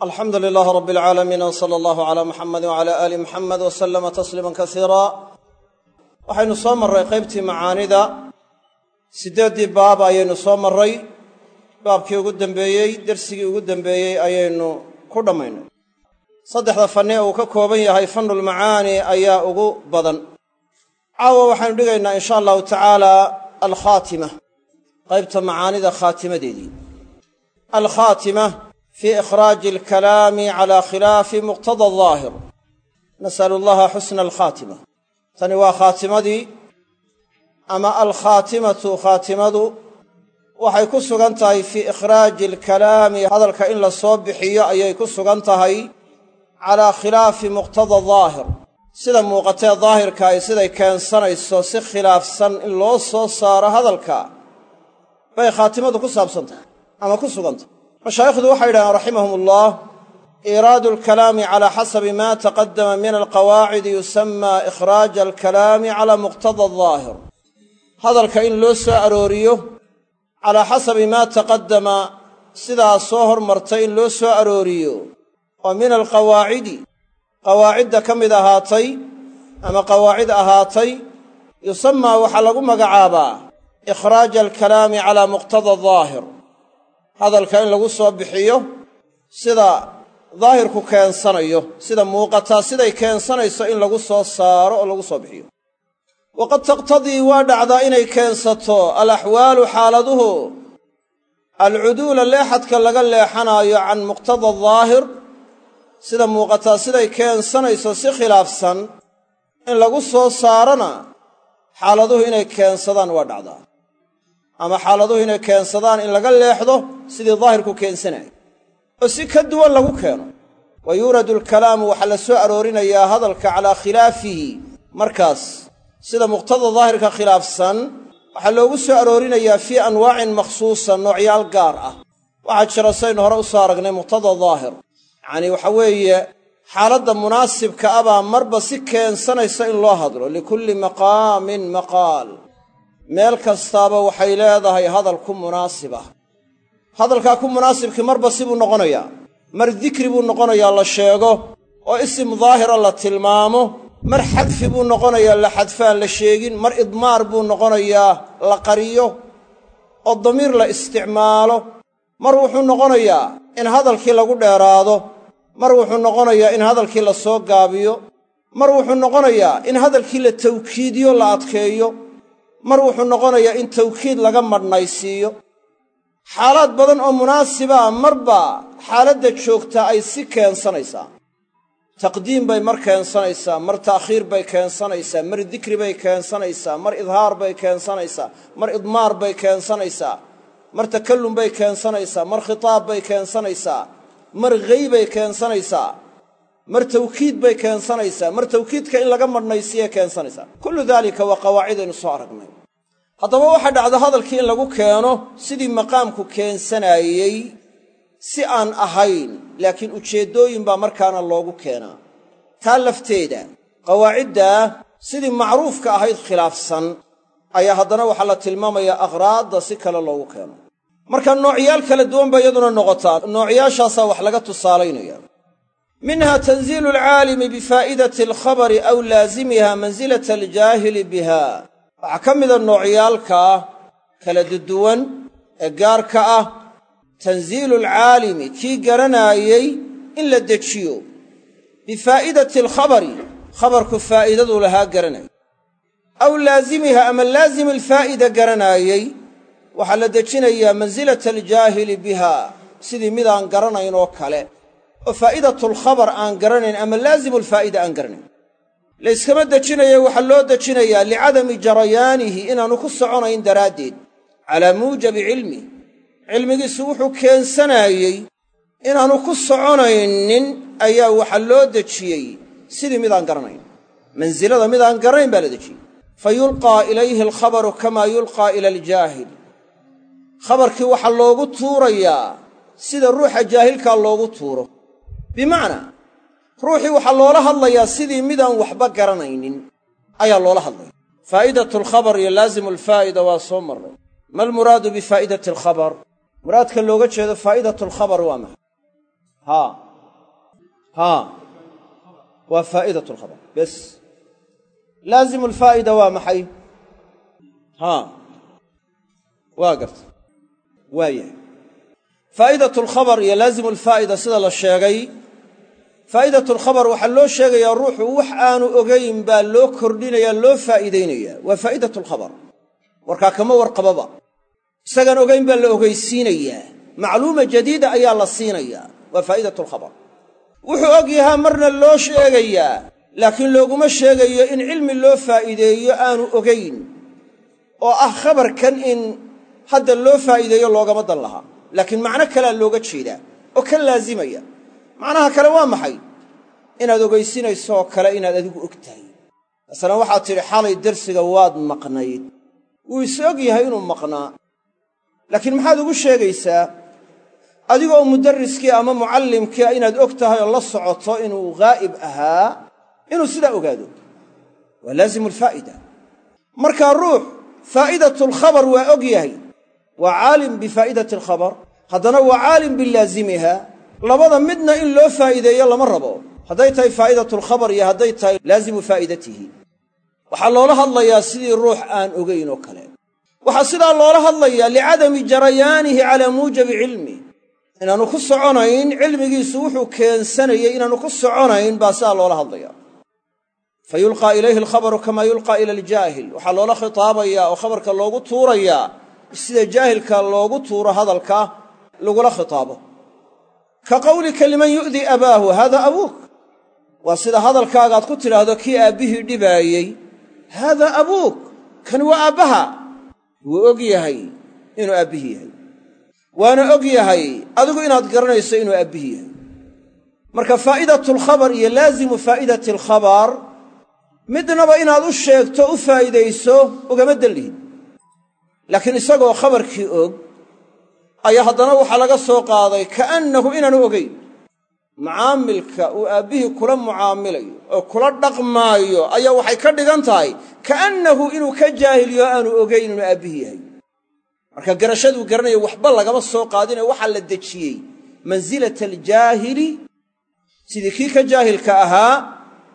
alxamdu lilaah rab alcaalamiin w sala allahu calaa muxamedi wcala aali muxamed w salama tasliima kasiira waxaynu soo marray qaybtii macaanida. Siddeeddii baab ayaynu soo marray. Baabkii ugu dembeeyey dersigii ugu dembeeyey ayaynu ku dhammaynay. Saddexda fanni uu ka kooban yahay fannulmacaani ayaa ugu badan. Caawa waxaynu dhigaynaa insha allahu tacaala alkhaatima qaybta macaanida khaatimadeedii. Alkhaatima fii ikhraaji alkalaami cala khilaafi muqtada daahir nasalu allaha xusna alkhaatima tani waa khaatimadii ama alkhaatimatu khaatimadu waxay ku sugan tahay fii ikhraaji alkalaami hadalka in la soo bixiyo ayay ku sugan tahay calaa khilaafi muqtada daahir sida muuqatee daahirka ay siday keensanayso si khilaafsan in loo soo saaro hadalka bay khaatimadu ku saabsan ama ku sugan mashaayikhdu waxay yidhahdeen raximahum ullah iiraadu alkalaami calaa xasabi ma taqadama min alqawaacidi yusamaa ikhraaja alkalaami calaa muqtada daahir hadalka in loo soo arooriyo calaa xasabi maa taqaddama sidaa soo hormartay in loo soo arooriyo. Oo min alqawaacidi qawaacidda ka mid ahaatay ama qawaacid ahaatay yusamaa waxaa lagu magacaabaa ikhraaja alkalaami calaa muqtada daahir hadalka in lagu soo bixiyo sida daahirku keensanayo sida muuqataa siday keensanayso in lagu soo saaro oo lagu soo bixiyo. Waqad taqtadii waa dhacdaa inay keensato alaxwaalu xaaladuhu alcuduula leexadka laga leexanaayo can muqtada daahir sida muuqataa siday keensanayso si khilaafsan in lagu soo saarona xaaladuhu inay keensadaan waa dhacdaa ama xaaladuhu inay keensadaan in laga leexdo sidii daahirku keensanayo. Oo si ka duwan lagu keeno. Wa yuuradu alkalaamu waxaa la soo aroorinayaa hadalka calaa khilaafihi. Markaas sida muqtada daahirka khilaafsan waxaa loogu soo aroorinayaa fii anwaacin makhsuusa noocyaal gaar ah. Waxaa jira saynu hore u soo aragnay muqtada daahir. Yacanii waxa weeye xaaladda munaasibka ah baa marba si keensanaysa in loo hadlo. Likulli maqaamin maqaal meel kastaaba waxay leedahay hadal ku munaasib ah. Hadalkaa ku munaasibkii marba sibuu noqonayaa. Mar dikri buu noqonayaa la sheego oo isim daahira la tilmaamo. Mar xadfi buu noqonayaa la xadfaan la sheegin. Mar idmaar buu noqonayaa la qariyo oo damiir la isticmaalo. Mar wuxuu noqonayaa in hadalkii lagu dheeraado. Mar wuxuu noqonayaa in hadalkii la soo gaabiyo. Mar wuxuu noqonayaa in hadalkii la tawkiidiyo la adkeeyo mar wuxuu noqonayaa in tawkiid laga madhnaysiiyo xaalaad badan oo munaasibaa marba xaaladda joogtaa ay si keensanaysaa. Taqdiim bay mar keensanaysaa mar ta'khiir bay keensanaysaa mar dikri bay keensanaysaa mar idhaar bay keensanaysaa mar idmaar bay keensanaysaa mar takallum bay keensanaysaa mar khitaab bay keensanaysaa mar ghaybay keensanaysaa mar tawkiid bay keensanaysaa mar tawkiidka in laga madhnaysiiyay keensanaysaa kullu daalika waa qawaacidaynu soo aragnay. Haddaba waxaa dhacda hadalkii in lagu keeno sidii maqaamku keensanaayey si aan ahayn laakiin ujeeddooyin baa markaana loogu keenaa. Taa lafteeda qawaaciddaa sidii macruufka ahayd khilaafsan ayaa haddana waxaa la tilmaamayaa akhraadda si kale loogu keeno. Marka noocyaal kala duwan ba iyaduna noqotaa noocyaashaasaa wax laga tusaalaynaya minha tanziilu alcaalimi bifaa'idati alkhabari aw laazimiha mansilata aljaahili biha waxaa ka mida noocyaalkaa kala duduwan ee gaarka ah tanziilu alcaalimi kii garanaayey in la dejiyo bifaa'idati alkhabari khabarku faa'iidaduu lahaa garanaya aw laazimiha ama laazim alfaa'ida garanaayey waxaa la dejinayaa mansilata aljaahili biha sidii midaan garanayn kale oo faa'idatulkhabar aan garanayn ama laazimulfaa'ida aan garanayn. Layskama dejinayo waxaa loo dejinayaa licadami jarayaanihi inaannu ku soconayn daraaddeed. Calaa muujabi cilmih cilmigiisu wuxuu keensanaayey inaannu ku soconaynin ayaa waxaa loo dejiyey. Sidii midaan garanayn. Mansilada midaan garanayn baa la dejiyey. Fa yulqaa ilayhi alkhabaru kamaa yulqaa ila aljaahil. Khabarkii waxaa loogu tuurayaa sida ruuxa jaahilkaa loogu tuuro bimacnaa ruuxii waxaa loola hadlayaa sidii midaan waxba garanaynin ayaa loola hadlaya faa'idatu alkhabar iyo laazimu alfaa'ida waa soo marray. Ma almuraadu bifaa'idati alkhabar muraadka looga jeedo faa'idatu alkhabar waa maxay? Haa haa waa faa'idat alkhabar bes. Laazimu alfaa'ida waa maxay? Haa waa garta. Waa yahay. Faa'idat alkhabar iyo laazimu alfaa'ida sida la sheegay faa'idat alkhabar waxaa loo sheegayaa ruuxu wax aanu ogayn baa loo kordhinayaa loo faa'iidaynayaa. Waa faa'idat alkhabar warkaa kama warqababa. Isagaan ogayn baa la ogaysiinayaa macluuma jadiida ayaa la siinayaa. Waa faa'idat alkhabar wuxuu og yahaa marna loo sheegayaa laakiin looguma sheegayo in cilmi loo faa'iideeyo aanu ogayn oo ah khabarkan in hadda loo faa'iideeyo loogama dan lahaa laakiin macno kalea looga jeedaa. Oo ka laazimaya macnaha kale waa maxay? Inaad ogaysinayso oo kale inaad adigu og tahay masalan waxaad tidhi xalay dersiga waad maqnayd. Wuu is og yahay inuu maqnaa. Laakiin maxaad ugu sheegaysaa adigoo mudarriskii ama mucallimkii inaad og tahay oo la socoto inuu ghaa'ib ahaa inuu sidaa ogaado. Waa laazimu alfaa'ida markaa ruux faa'idatulkhabar waa og yahay. Waa caalim bifaa'idati alkhabar haddana waa caalim bilaazimiha labada midna in loo faa'iideeyo lama rabo. Hadday tahay faa'idatulkhabar iyo hadday tahay laazimu faa'idatihi waxaa loola hadlayaa sidii ruux aan ogayn oo kale. Waxaa sidaa loola hadlayaa licadami jarayaanihi calaa muujabi cilmi. Inaannu ku soconayn cilmigiisu wuxuu keensanayay inaannu ku soconayn baa sidaa loola hadlaya fa yulqaa ilayhi alkhabaru kamaa yulqaa ila aljaahil. Waxaa loola khitaabayaa oo khabarka loogu tuurayaa. Sida jaahilka loogu tuuro hadalka lagula khitaabo ka qawlika liman yu'dii abaahu haada abuuk. Waa sida hadalkaagaad ku tidhaahdo kii aabbihii dhibaayey haada abuuk kani waa aabbaha? Wuu og yahay inuu aabbihii yahay. Waana og yahay adigu inaad garanayso inuu aabbihii yahay. Marka faa'idatulkhabar iyo laazimu faa'idati alkhabar midnaba inaad u sheegto u faa'iidayso ugama dallihid laakiin isagoo khabarkii og ayaa haddana waxaa laga soo qaaday ka'annahu inaanu ogayn mucaamilka uu aabbihii kula mucaamilayo oo kula dhaqmaayo ayaa waxay ka dhigan tahay ka'annahu inuu ka jaahiliyo aanu ogayn inuu aabbihii yahay. Marka garashaduu garanaya waxba lagama soo qaadine waxaa la dejiyey mansilata aljaahili. Sidii kii ka jaahilka ahaa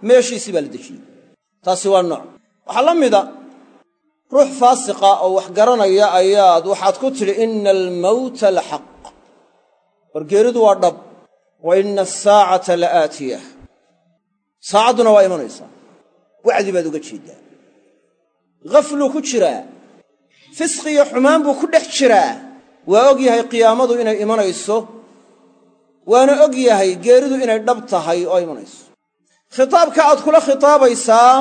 meeshiisii baa la dejiyey. Taasi waa nooc. Waxaa la mida ruux faasiqa oo wax garanaya ayaad waxaad ku tidhi ina almawta la xaq wargeeridu waa dhab. Wa ina asaacata la aatiyah saacadduna waa imanaysaa wacdi baad uga jeeddaa. Hafluu ku jiraa. Fisqi iyo xumaan buu ku dhex jiraa. Waa og yahay qiyaamadu inay imanayso. Waana og yahay geeridu inay dhab tahay oo imanayso. Khitaabka aad kula khitaabaysaa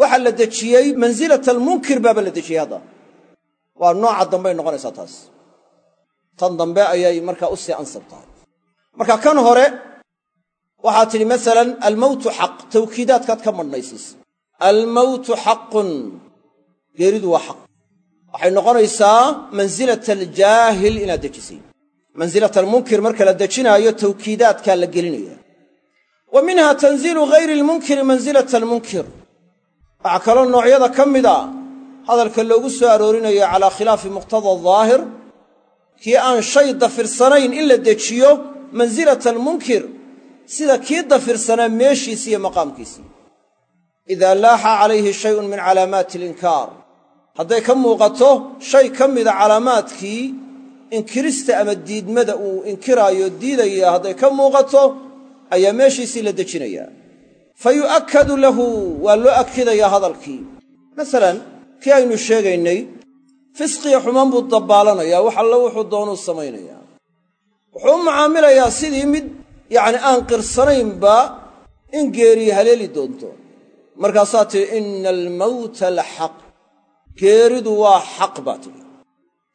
waxaa la dejiyey mansilata almunkir baaba la dejiyey hadda waa nooca dambey noqonaysaa taas. Tan dambe ayay markaa u sii ansab tahay marka kan hore waxaad tidhi masalan almowtu xaq tawkiidaadkaad ka madhnaysiisa almowtu xaqun geeridu waa xaq. Waxay noqonaysaa mansilata aljaahil inaad dejisay. Mansilata almunkir marka la dejinaayo tawkiidaadkaa la gelinaya wa minha tanziilu hayri almunkiri mansilata almunkir waxaa kaloo noocyada ka mida hadalka loogu soo aroorinayo calaa khilaafi muqtada daahir kii aan shay dafirsanayn in la dejiyo mansilata almunkir sida kii dafirsanaa meeshiisii iyo maqaamkiisii idaa laaxa calayhi shayun min calaamaati alinkaar. Hadday ka muuqato shay ka mida calaamaadkii inkirista ama diidmada uu inkiraayo diidaya hadday ka muuqato ayaa meeshiisii la dejinayaa fa yu'akkadu lahu waa loo akidayaa hadalkii. Masalan kii aynu sheegaynay fisqiya xumaan buu dabbaalanayaa wax allo wuxuu doonuu samaynayaa. Wuxuu mucaamilayaa sidii mid yacni aan qirsanaynba in geeriyi haleeli doonto. Markaasaa tidhi ina almawta la xaq. Geeridu waa xaq baa tidhi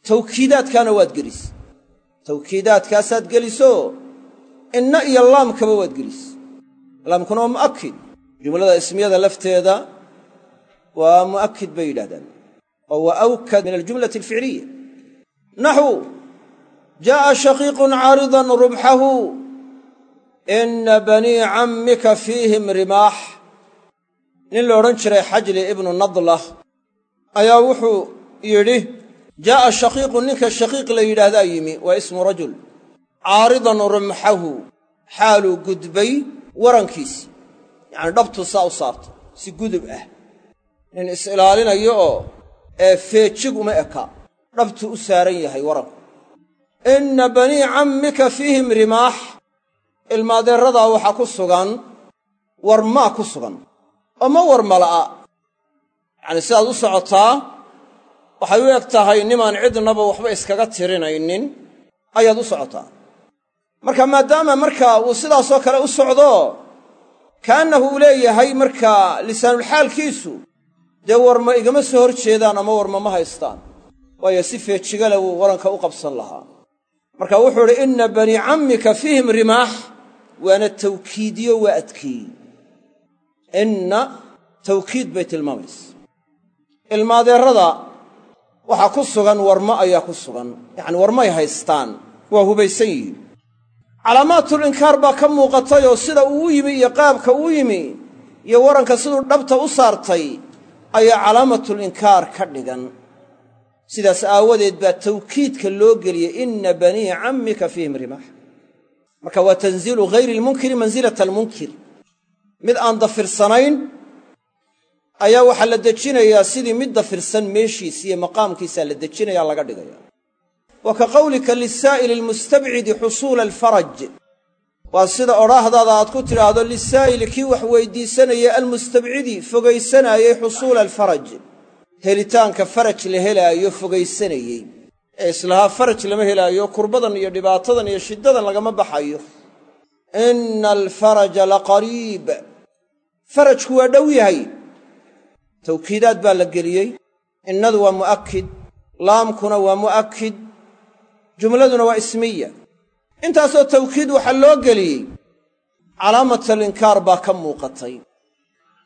tawkiidaadkaana waad gelis. Tawkiidaadkaasaad geliso inna iyo laamkaba waad gelis laamkuna waa mu'akid jumlada ismiyada lafteeda waa mu'akid bay yidhahdaan oo waa awkad min aljumlati alficliya naxu jaa'a shaqiiqun caaridan rubxahu ina banii cammika fiihim rimaax nin la odhan jiray xajli ibnu nadlah ayaa wuxuu yidhi jaa'a shaqiiqun ninka shaqiiq la yidhaahdaa yimi waa ismu rajul. Caaridan rumxahu xaaluu gudbay warankiisii yacni dhabtu saa u saartay si gudub ah. Nin is-ilaalinayo oo ee feejig uma eka dhabtuu u saaran yahay waranku. Inna banii cammika fiihim rimaax ilmaadeeradaa waxaa ku sugan warmaa ku sugan oo ma warmala'a yacnii sidaad u socotaa waxay u eg tahay nimaan cidnaba waxba iskaga tirinaynin ayaad u socotaa marka maadaama markaa uu sidaasoo kale u socdo kaannahu uu leeyahay markaa lisaanulxaalkiisu dee warma igama soo hor jeedaan ama warma ma haystaan? Waayo si feejigale wuu waranka u qabsan lahaa. Marka wuxuu idhi inna banii cammika fiihim rimaax waana tawkiidiyo waa adkeeyey inna tawkiid bay tilmaamaysa. Ilmaadeerrada waxaa ku sugan warmo ayaa ku sugan. Yacani warmay haystaan. Waa hubaysan yihiin calaamaatul inkaar baa ka muuqatay oo sida uu u yimi iyo qaabka uu yimi iyo waranka siduu dhabta u saartay ayaa calaamatul inkaar ka dhigan. Sidaas aawadeed baa tawkiidka loo geliyey inna banii cammika fiihim rimaax marka waa tanziilu hayri lmunkiri mansilata almunkir. Mid aan dafirsanayn ayaa waxaa la dejinayaa sidii mid dafirsan meeshiis iyo maqaamkiisaa la dejinayaa laga dhigaya wa ka qawlika lisaa'ili almustabcidi xusuula alfaraj waa sida odhaahdaada aad ku tidhaahdo lisaa'ili kii wax weyddiisanayay almustabcidi fogaysanaayey xusuula alfaraj. Helitaanka faraj la helaayo fogaysanayey ee islahaa faraj lama helaayo kurbadan iyo dhibaatadan iyo shiddadan lagama baxayo. Inna alfaraja laqariib farajku waa dhow yahay. Tawkiidaad baa la geliyey. Innadu waa mu'akid laamkuna waa mu'akid jumladuna waa ismiya. Intaasoo tawkiid waxaa loo geliyey calaamatalinkaar baa ka muuqatay.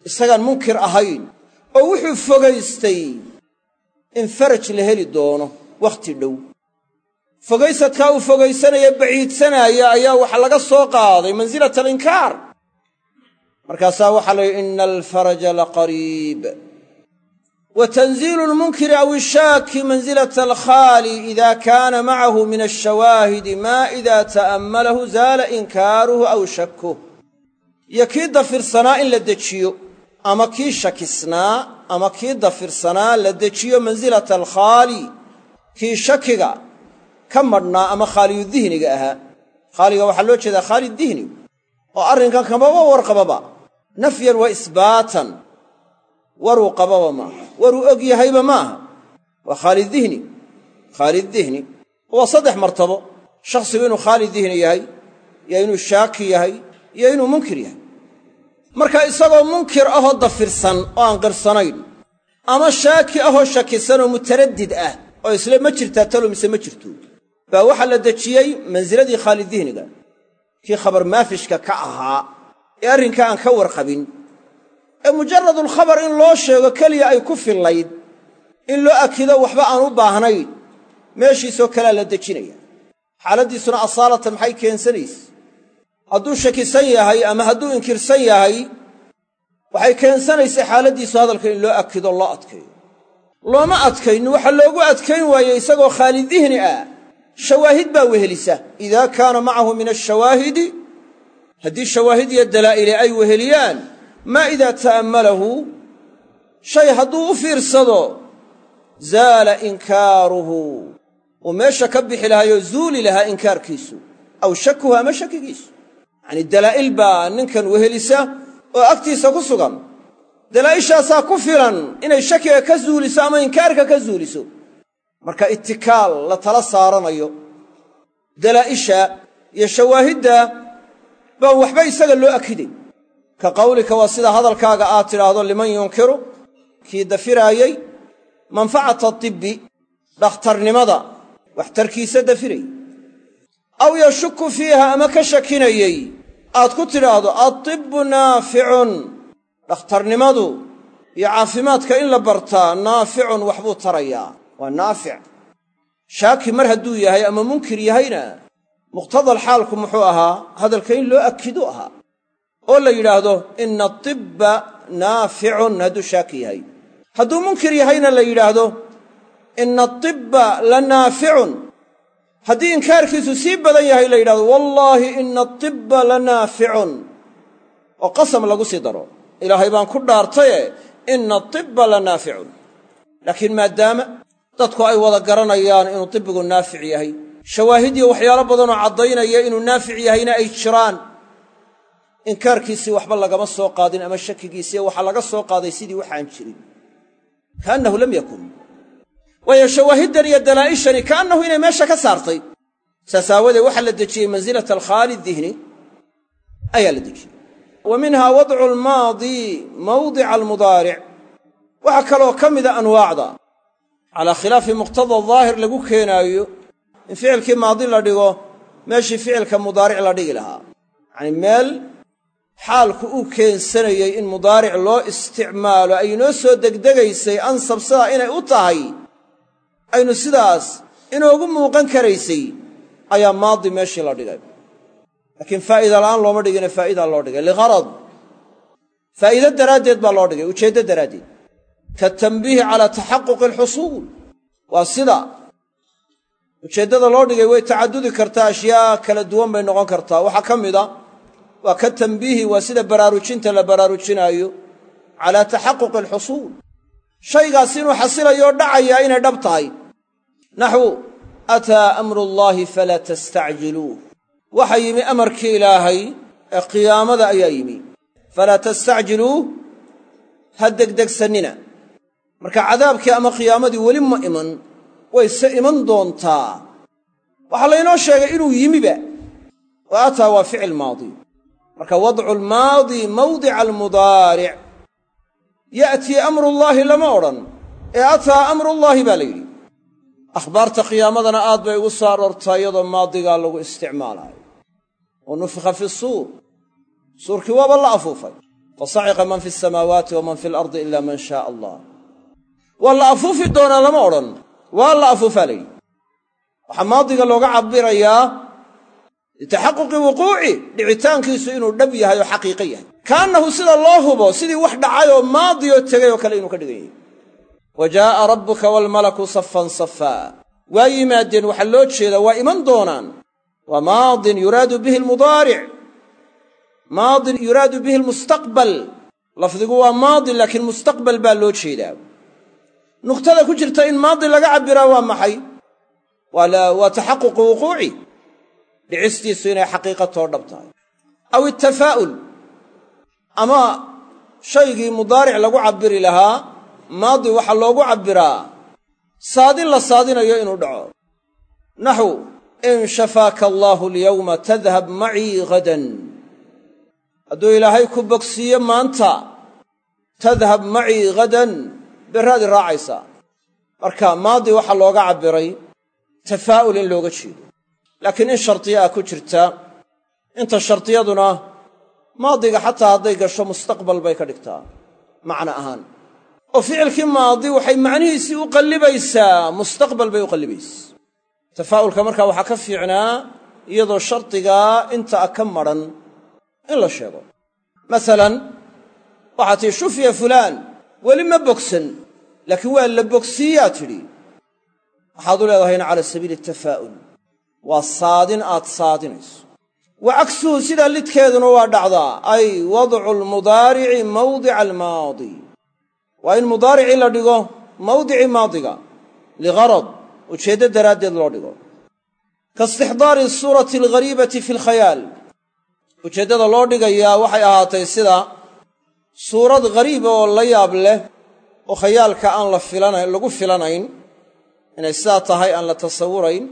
Isagaan munkir ahayn oo wuxuu fogaystay in faraj la heli doono wakhti dhow. Fogaysadkaa uu fogaysanaya baciidsanaaya ayaa waxa laga soo qaaday mansilata alinkaar markaasaa waxaa la yidhi ina alfaraja laqariib wa tanziilu lmunkiri aw ishaaki mansilata alkhaali ida kaana macahu min alshawaahidi maa ida ta'ammalahu zaala inkaaruhu aw shakuh iyo kii dafirsanaa in la dejiyo ama kii shakisnaa ama kii dafirsanaa la dejiyo mansilata alkhaali kii shakiga ka madhnaa ama khaaliyudihniga ahaa khaaliga waxaa loo jeedaa khaali dihni oo arrinkan kamaba warqababa nafyan wa isbaatan waruu qababa maaha waruu og yahayba maaha waa khaalidihni khaalidihni waa saddex martabo. Shakhsigu inuu khaali dihni yahay iyo inuu shaaki yahay iyo inuu munkir yahay. Marka isagoo munkir ahoo dafirsan oo aan qirsanayn ama shaaki ahoo shakisan oo mutaraddid ah oo isle ma jirtaa talo mise ma jirto baa waxaa la dejiyey mansiladii khaalidihniga kii khabar maafishka ka ahaa ee arrinka aan ka warqabin ee mujaradulkhabar in loo sheego keliya ay ku fillayd in loo akido waxba aan u baahnayn meeshiisoo kalea la dejinaya. Xaaladdiisuna asaalatan maxay keensanayse hadduu shakisan yahay ama hadduu inkirsan yahay waxay keensanaysa xaaladdiisu hadalka in loo akido loo adkeeyo. Looma adkaynin waxaa loogu adkayn waaye isagoo khaalidihni ah shawaahid baa wehelisa. Idaa kaana macahu min ashawaahidi haddii shawaahid iyo dalaa'ili ay weheliyaan maa idaa ta'ammalahu shay hadduu u fiirsado zaala inkaaruhu. Uu meesha ka bixi lahaayoo zuuli lahaa inkaarkiisu aw shakuhu ama shakigiisu yacanii dalaa'il baa ninkan wehelisa oo agtiisa ku sugan. Dalaa'ishaasaa ku filan inay shakiga ka zuuliso ama inkaarka ka zuuliso. Marka itikaal la tala saaranayo dalaa'isha iyo shawaahidda baan waxba isaga loo akiday ka qawlika waa sida hadalkaaga aad tidhaahdo liman yunkiru kii dafiraayey manfacata tibbi dhakhtarnimada waxtarkiisa dafirayy aw yashuku fiiha ama ka shakinayey aad ku tidhaahdo adtibbu naaficun dhakhtarnimadu iyo caafimaadka in la bartaa naaficun waxbuu tarayaa. Waa naafic. Shaaki mar hadduu yahay ama munkir yahayna muqtadal xaalku muxuu ahaa hadalka in loo akidu ahaa oo la yidhaahdo ina atibba naaficun hadduu shaaki yahay. Hadduu munkir yahayna la yidhaahdo ina atibba la naaficun. Haddii inkaarkiisu sii badan yahay la yidhahdo wallaahi ina atibba la naaficun. Oo qasam lagu sii daro. Ilaahay baan ku dhaartaye ina atibba la naaficun. Laakiin maadaama dadku ay wada garanayaan inuu tibbigu naafic yahay shawaahid iyo waxyaalo badanoo caddaynaya inuu naafic yahayna ay jiraan inkaarkiisii waxba lagama soo qaadin ama shakigiisii waxaa laga soo qaaday sidii waxaan jirin. Kaannahu lam yakun. Waayo shawaahiddan iyo dalaa'ishani kaannahu inay meesha ka saartay. Saas aawadeed waxaa la dejiyey mansilata alkhaali dihni ayaa la dejiyey. Wa minha wadcu almaadi mawdica almudaaric waxaa kaloo ka mida anwaacda. Calaa khilaafi muqtada daahir lagu keenaayo in ficilkii maadi la dhigo meeshii ficilka mudaaric la dhigi lahaa xaalku uu keensanayey in mudaaric loo isticmaalo ay inoo soo degdegaysay ansab sidaa inay u tahay aynu sidaas inoogu muuqan karaysay ayaa maadi meeshii la dhigay. Laakiin faa'ida la'aan looma dhigine faa'idaa loo dhigay. Ligharad faa'iide daraaddeed baa loo dhigay ujeeddo daraaddeed. Katanbiihi calaa taxaquqi alxusuul. Waa sida ujeeddada loo dhigay way tacadudi kartaa ashyaa kala duwan bay noqon kartaa. Waxaa ka mida waa ka tanbiihi waa sida baraarujinta la baraarujinaayo calaa taxaquqi alxusuul. Shaygaas inuu xasilayoo dhacayaa inay dhab tahay. Naxwu ataa amrullaahi falaa tastacjiluuh waxaa yimi amarkii ilaahay ee qiyaamada ayaa yimi. Falaa tastacjiluuh ha degdegsannina marka cadaabkii ama qiyaamadii weli ma iman wayse iman doontaa. Waxaa laynoo sheegay inuu yimiba. Wa ataa waa ficil maadi marka wadcu almaadi mawdica almudaaric ya'tii amrullaahi lama odhan. Ee ataa amrullaahi baa la yidhi. Akhbaarta qiyaamadana aad bay ugu soo aroortaa iyadoo maadigaa lagu isticmaalaayo. Wa nufikha fi suur. Suurkii waaba la afuufay. Fa saciqa man fi asamaawaati wa man fi alardi ila man shaaa allah waa la afuufi doonaa lama odhan. Waa la afuufaa la yidhi. Waxaa maadiga looga cabirayaa litaxaquqi wuquuci dhicitaankiisu inuu dhab yahay oo xaqiiqo yahay. Kaannahu sida loo hubo sidii wax dhacay oo maadi oo tegay oo kale inuu ka dhigan yahay wa jaa'a rabbuka waalmalaku safan safaa waa yimaadeen waxaa loo jeedaa waa iman doonaan. Waa maadin yuraadu bihi almudaaric. Maadin yuraadu bihi almustaqbal. Lafdigu waa maadi laakiin mustaqbal baa loo jeedaa. Nuqtada ku jirta in maadi laga cabbiraa waa maxay? Waa taxaququ wuquuci dhicistiisu inay xaqiiqatoo dhab tahay. Aw itafaa'ul ama shaygii mudaaric lagu cabbiri lahaa maadi waxaa loogu cabbiraa saadin la saadinayo inuu dhaco. Naxu in shafaaka allaahu alyawma tadhab macii hadan hadduu ilaahay ku bogsiiyo maanta tadhab macii hadan berraadi raacaysaa. Marka maadi waxaa looga cabbiray tafaa'ul in looga jeedo laakiin in shardiya ah ku jirta inta shardiyaduna maadiga xataa hadday gasho mustaqbal bay ka dhigtaa macno ahaan. Oo ficilkii maadi waxay macnihiisii u qallibaysaa mustaqbal bay u qallibaysa tafaa'ulka markaa waxaa ka fiicnaa iyadoo shardigaa inta a ka madran in la sheego. Masalan waxaa tihi shufiya fulaan weli ma bogsan laakiin waa la bogsiiyaa tidhi. Waxaad u leedahayna cala sabiili tafaa'ul waa saadin aad saadinayso. Wa cagsuhu sidaa lidkeeduna waa dhacdaa ay wadcu lmudaarici mawdica almaadi. Waa in mudaaricii la dhigo mawdicii maadiga ligharad ujeeddo daraaddeed loo dhigo. Kaistixdaari suurati alghariibati fi alkhayaal ujeeddada loo dhigayaa waxay ahaatay sida suurad ghariiba oo la yaab leh oo khayaalka aan lagu filanayn inay sidaa tahay aan la tasawurayn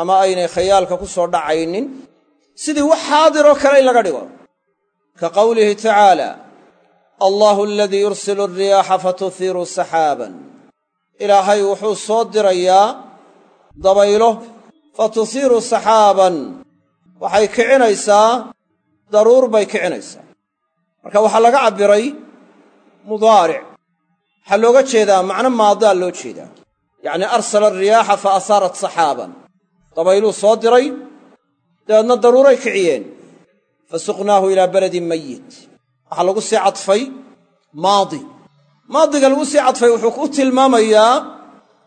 ama aynay khayaalka ku soo dhacaynin sidii wax xaadiroo kale in laga dhigo. Ka qowlihi tacaala allaahu aladii yursilu alriyaaxa fatuhiiru saxaaban. Ilaahay wuxuu soo dirayaa dabaylo fatuhiiru saxaaban. Waxay kicinaysaa daruur bay kicinaysaa. Marka waxaa laga cabbiray mudaaric. Waxaa looga jeedaa macno maadaa loo jeedaa. Yacnii arsala alriyaaxa fa asaarat saxaaban dabayluu soo diray dabeedna daruuray kiciyeen. Fa suqnaahu ilaa beledin mayit waxaa lagu sii cadfay maadi. Maadiga lagu sii cadfay wuxuu u tilmaamayaa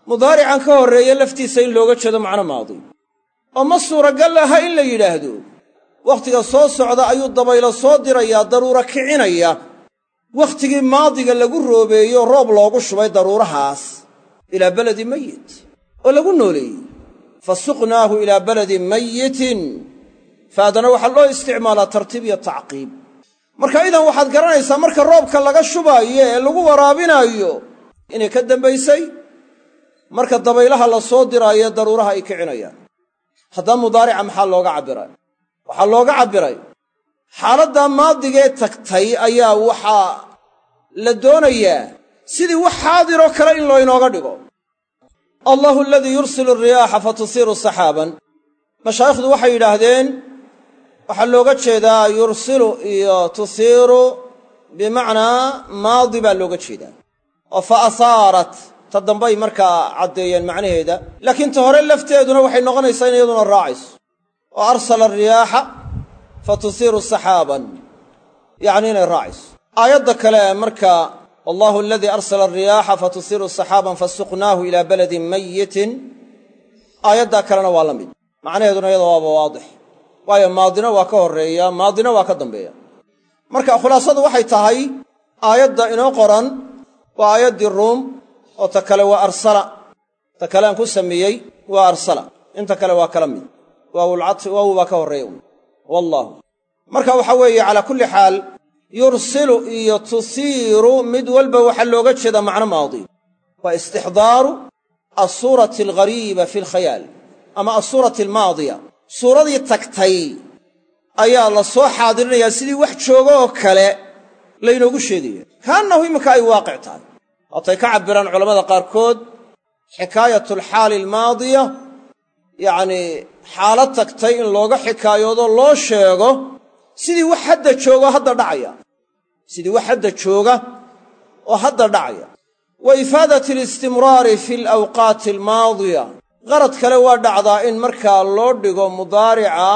mudaarican ka horreeye laftiisa in looga jeedo macno maadi. Oo ma suuragal aha in la yidhaahdo wakhtiga soo socda ayuu dabaylo soo dirayaa daruuro kicinaya. Wakhtigii maadiga lagu roobeeyo roob loogu shubay daruurahaas ilaa beledi mayit oo lagu nooleeyey fa suqnaahu ilaa beledin mayitin. Faadana waxaa loo isticmaalaa tartiib iyo tacqiib. Marka idan waxaad garanaysaa marka roobka laga shubaayo ee lagu waraabinaayo inay ka dambaysay marka dabaylaha la soo diraayo daruuraha ay kicinayaan. Haddaba mudaarica maxaa looga cabbiray? Waxaa looga cabbiray xaaladdaa maadigee tagtay ayaa waxaa la doonayaa sidii wax xaadiroo kale in loo inooga dhigo allahu aladii yursilu alriyaaxa fa tusiiru saxaaban. Mashaayikhdu waxay yidhaahdeen waxaa looga jeedaa yursilu iyo tusiiru bimacnaa maadi baa looga jeedaa. Oo fa asaarat ta dambay markaa caddeeyeen macnaheeda. Laakiin ta hore lafteeduna waxay noqonaysaa in iyaduna raacayso. Oo arsala alriyaaxa fa tusiiru saxaaban yacni inay raacayso. Aayadda kale markaa allahu aladii arsala alriyaaxa fa tusiiru saxaaban fasuqnaahu ilaa beledin mayitin aayaddaa kalena waa la mid. Macnaheeduna iyada waaba waadix. Waayo maadina waa ka horreeya maadina waa ka dambeeya. Marka khulaasadu waxay tahay aayadda inoo qoran waa aayaddii ruum oo ta kale waa arsala. Ta kale aan ku sameeyey waa arsala. Inta kale waa baa ka yursilu iyo tusiiru mid walba waxaa looga jeedaa macno maadi. Waa istixdaaru alsuurati alghariiba fi alkhayaal ama alsuurati almaadiya. Suuradii tagtay ayaa la soo xaadirinayaa sidii wax jooga oo kale laynoogu sheegaya. Kaannahu iminka ay waaqic tahay. Waatay ka cabbiraan culammada qaarkood xikaayatu alxaali almaadiya yacnii xaalad tagtay in looga xikaayoodo loo sheego sidii wax hadda jooga oo hadda dhacaya. Sidii wax hadda jooga oo hadda dhacaya. Wa ifaadat alistimraari fi alawqaati almaadiya qarad kale waa dhacdaa in markaa loo dhigo mudaarica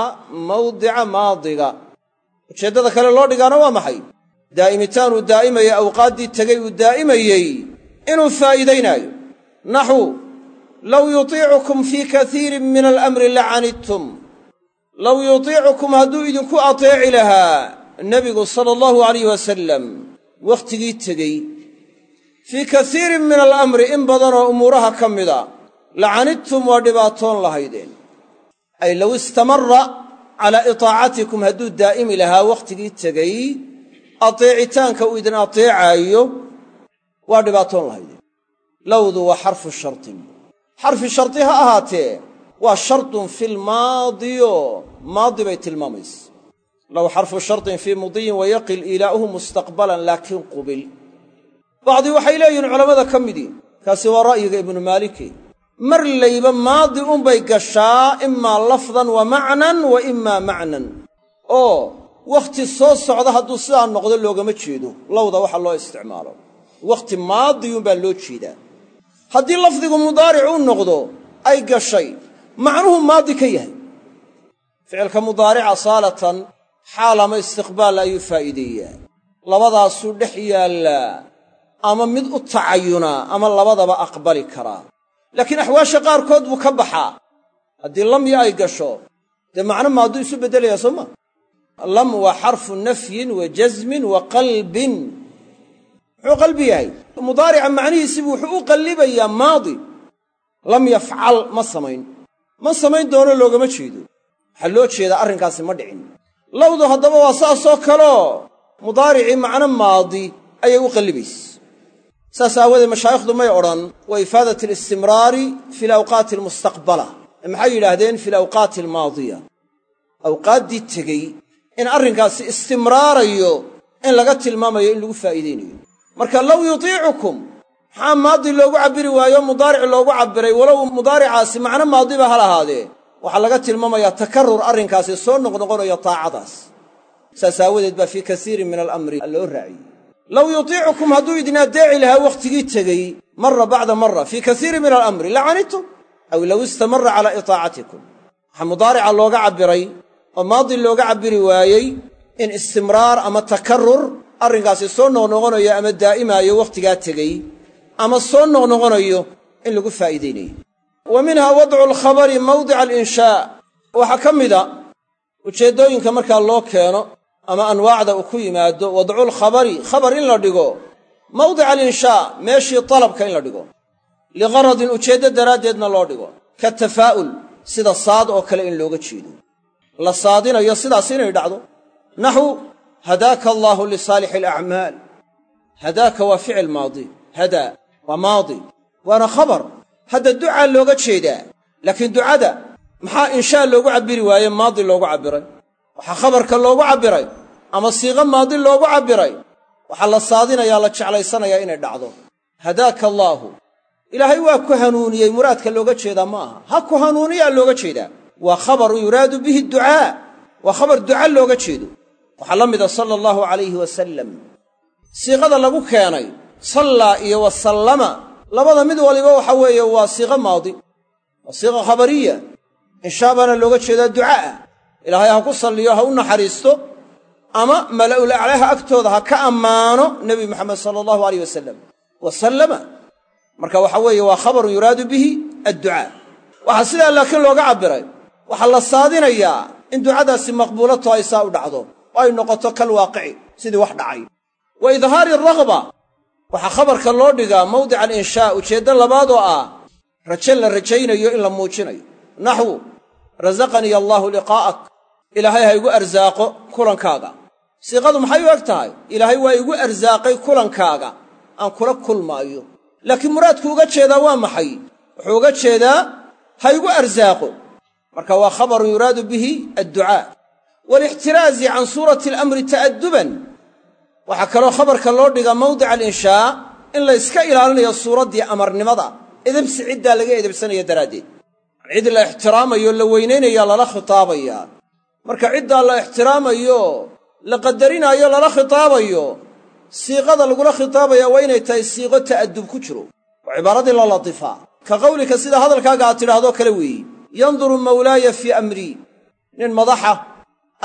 mawdica maadiga. Ujeeddada kale loo dhigaana waa maxay? Daa'imitaan uu daa'imaya awqaaddii tegay uu daa'imayey inuu faa'iidaynaayo. Naxu low yutiicukum fii katiirin min alamri lacanidtum low yutiicukum hadduu idinku ateeci lahaa nebigu sala allahu alayh wasalam wakhtigii tegey. Fii katiirin min alamri in badanoo umuuraha ka mida lacanidtum waa dhibaatoon lahaydeen. Ay low istamara calaa itaacatikum hadduu daa'imi lahaa wakhtigii tegey ateecitaanka uu idin ateecaayo waa dhibaatoon lahaydeen. Lowdu waa xarfu shartin. Xarfi sharti ha ahaatee waa shardun filmaadiyo maadi bay tilmaamaysa. Low xarfu shartin fii mudiyin wayaqil iilaa'uhu mustaqbalan laakiin qubil. Bacdii waxay leeyihiin culammada ka midii kaasi waa ra'yiga ibnu maaliki. Mar layba maadi unbay gashaa imaa lafdan wa macnan wa imaa macnan. Oo wakhti soo socda hadduu sidaa noqdo loogama jeedo. Lowda waxa loo isticmaalo. Wakhti maadiyuunbaa loo jeedaa. Haddii lafdigu mudaaric u noqdo ay gashay macnuhu maadi ka yahay. Ficilka mudaarica saalatan xaal ama istiqbaal ayuu faa'iideeyaa. Labadaasuu dhex yaallaa ama mid u tacayunaa ama labadaba aqbali karaa laakiin axwaasha qaarkood buu ka baxaa haddii lamya ay gasho dee macno maaduu isu beddelayaa soo ma? Lam waa xarfu nafyin wa jasmin wa qalbin. Muxuu qalbi yahay. Mudaarica macnihiisibu wuxuu u qallibayaa maadi. Lam yafcal ma samayn ma samayn doono loogama jeedo. Waxaa loo jeedaa arrinkaasi ma dhicin. Lowdu haddaba waa saasoo kaleo mudaaricii macno maadi ayay u qallibayse saas aawadeed mashaayikhdu may odhan wa ifaadat alistimraari fi alawqaati almustaqbala maxay yidhaahdeen fi alawqaati almaadiya awqaaddii tegey in arrinkaasi istimraarayo in laga tilmaamayo in lagu faa'iidaynayo. Marka low yutiicukum maxaa maadi loogu cabbiri waayo? Mudaaric loogu cabbiray. Walow mudaaricaasi macno maadiba ha lahaadee waxaa laga tilmaamayaa takarur arrinkaasi soo noqnoqonayo taacadaas. Saas aawadeed baa fii kasiirin min alamri loo raaciyey. Low yutiicukum hadduu idin addeeci lahaa wakhtigii tegey marra bacda marra fii kasiirin min alamri lacanidtum aw low istamara calaa itaacatikum. Waxaa mudaarica looga cabbiray oo maadi looga cabbiri waayey in istimraar ama takarur arrinkaasi soo noqnoqonayo ama daa'imaayo wakhtigaa tegey ama soo noqnoqonayo in lagu faa'iidaynayo. Wa minha wadcu alkhabari mawdica alinshaa. Waxaa ka mida ujeeddooyinka markaa loo keeno ama anwaacda uu ku yimaado wadcul khabari khabar in la dhigo. Mawdica alinshaa meeshii dalabka in la dhigo. Liqaradin ujeeddo daraaddeedna loo dhigo. Ka tafaa'ul sida saad oo kale in looga jeedo. La saadinayo sidaas inay dhacdo. Naxwu hadaaka allaahu lisaalixi alacmaal hadaaka waa ficil maadi. Hadaa waa maadi waana khabar. Hadda ducaa looga jeedaa laakiin ducada maxaa inshaa loogu cabbiri waaye maadi loogu cabbiray? Waxaa khabarka loogu cabbiray ama siiqo maadi loogu cabbiray? Waxaa la saadinayaa la jeclaysanayaa inay dhacdo. Hadaaka allaahu. Ilaahay waa ku hanuuniyey muraadka looga jeedaa ma aha. Ha ku hanuuniyaa looga jeedaa. Waa khabarun yuraadu bihi ducaa. Waa khabar duca looga jeedo. Waxaa la mida sala allahu calayhi wasalam siiqada lagu keenay sallaa iyo wasallama. Labada mid waliba waxa weeye waa siiqo maadi waa siiqa khabariya. Inshaa baana looga jeedaa duca ah ilaahay ha ku salliyo ha u naxariisto ama mala'ul aclaha agtooda ha ka ammaano nebi moxamed sala allahu aleyh wasalam wasallama. Marka waxa weeye waa khabarun yuraadu bihi adducaa. Waxaa sidaa laakiin looga cabbiray waxaa la saadinayaa in ducadaasi maqbuulo tahay saa u dhacdo oo ay noqoto kal waaqici sidii wax dhacay. Wa idhaari aragba waxaa khabarka loo dhigaa mawdica alinshaa ujeeddo labaad oo ah raje la rajaynayo in la muujinayo. Naxwu rasaqanii allaahu liqaa'ak. Ilaahay ha igu arsaaqo kulankaaga. Siiqadu maxay u eg tahay? Ilaahay waa igu arsaaqay kulankaaga. Aan kula kulmaayo. Laakiin muraadku uga jeedaa waa maxay? Wuxuu uga jeedaa ha igu arsaaqo. Marka waa khabarun yuraadu bihi adducaa. Waalixtiraazi can suurati alamri ta'adduban waxaa kaloo khabarka loo dhigaa mawdica alinshaa in la yska ilaalinayo suuraddii amarnimada edebsi ciddaa laga edebsanaya daraaddeed. Cid la ixtiraamayo la weynaynayaa lala khitaabayaa marka ciddaa la ixtiraamayo la qadarinaayo lala khitaabayo siiqada lagula khitaabayaa waa inay tahay siiqo ta'addub ku jiro. Oo cibaaradii la latifaa ka qawlika sida hadalkaaga aad tidhaahdoo kale weeye yanduru mawlaaya fii amrii nin madaxa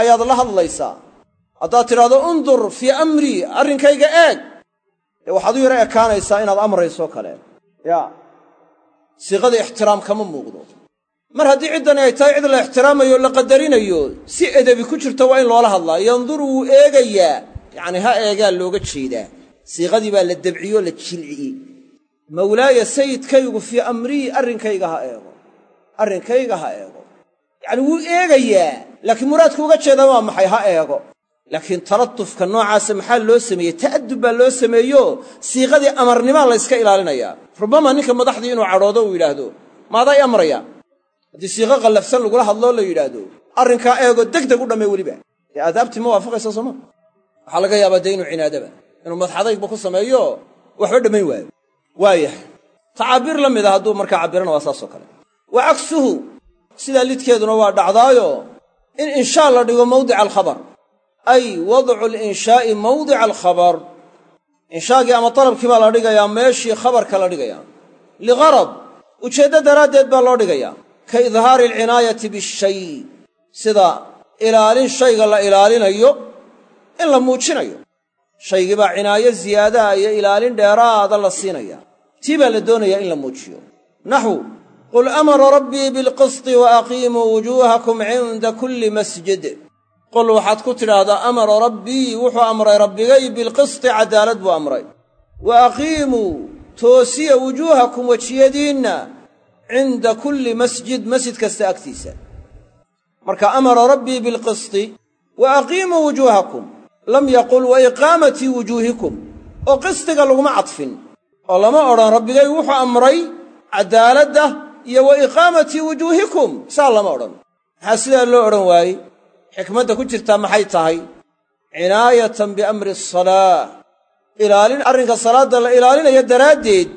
ayaad la hadlaysaa haddaad tidhahdo undur fii amrii arrinkayga eeg. Dee waxaad u yaro ekaanaysaa inaad amraysoo kale. Yaa siiqada ixtiraam kama muuqdo. Mar haddii ciddani ay tahay cid la ixtiraamayo la qadarinayo si edebi ku jirto waa in loola hadlaa. Yanduru wuu eegayaa yacni ha eegaa looga jeedaa siiqadii baa la debciyoo la jilciyey mawlaaya sayidkaygu fii amrii arrinkayga ha eego. Arrinkayga ha eego. Yacni wuu eegayaa laakiin muraadku uga jeedaa waa maxay? Ha eego laakiin talatufka noocaasa maxaa loo sameeyey? Ta'addub baa loo sameeyo. Siiqadii amarnimaa la yska ilaalinayaa rubama ninka madaxdii inuu cadhoodo uu yidhaahdo maadaa i amraya haddii siiqo qallafsan lagula hadloo la yidhaahdo arrinkaa eego deg u dhammee weliba. Dee aadaabtii ma waafaqaysa sooma waxaa laga yaabaa dee inuu cinaadaba inuu madaxadaygba ku sameeyo waxba dhammayn waayo. Waayahay. Tacaabiir la mid a hadduu markaa cabbirana waa saasoo kale. Wa cagsuhu sidaa lidkeeduna waa dhacdaayo in inshaa la dhigo mawdica alkhabar ay wadcu linshaai mawdica alkhabar inshaagii ama dalabkii baa la dhigayaa meeshii khabarka la dhigayaa liqarad ujeeddo daraaddeed baa loo dhigayaa ka idhaari alcinaayati bishay sida ilaalin shayga la ilaalinayo in la muujinayo shaygii baa cinaayo ziyaadaha iyo ilaalin dheeraada la siinaya tii baa la doonayaa in la muujiyo naxwu qul amara rabbii bilqisti wa aqiimuu wujuuhakum cinda kulli masjid qul waxaad ku tidhaahdaa amara rabbii wuxuu amray rabbigay bilqisti caddaalad buu amray. Wa aqiimuu toosiya wujuuhakum wejiyadiinna cinda kulli masjid masjid kasta agtiisa. Marka amara rabbii bilqisti wa aqiimuu wujuuhakum lam yaqul wa iqaamatii wujuuhikum. Oo qistiga laguma cadfin oo lama odhan rabbigay wuxuu amray caddaaladda iyo wa iqaamatii wujuuhikum. Saa lama odhan. Maxaa sidaa loo odhan waayey xikmadda ku jirtaa maxay tahay? Cinaayatan biamri asalaa ilaalin arrinka salaadda la ilaalinaya daraaddeed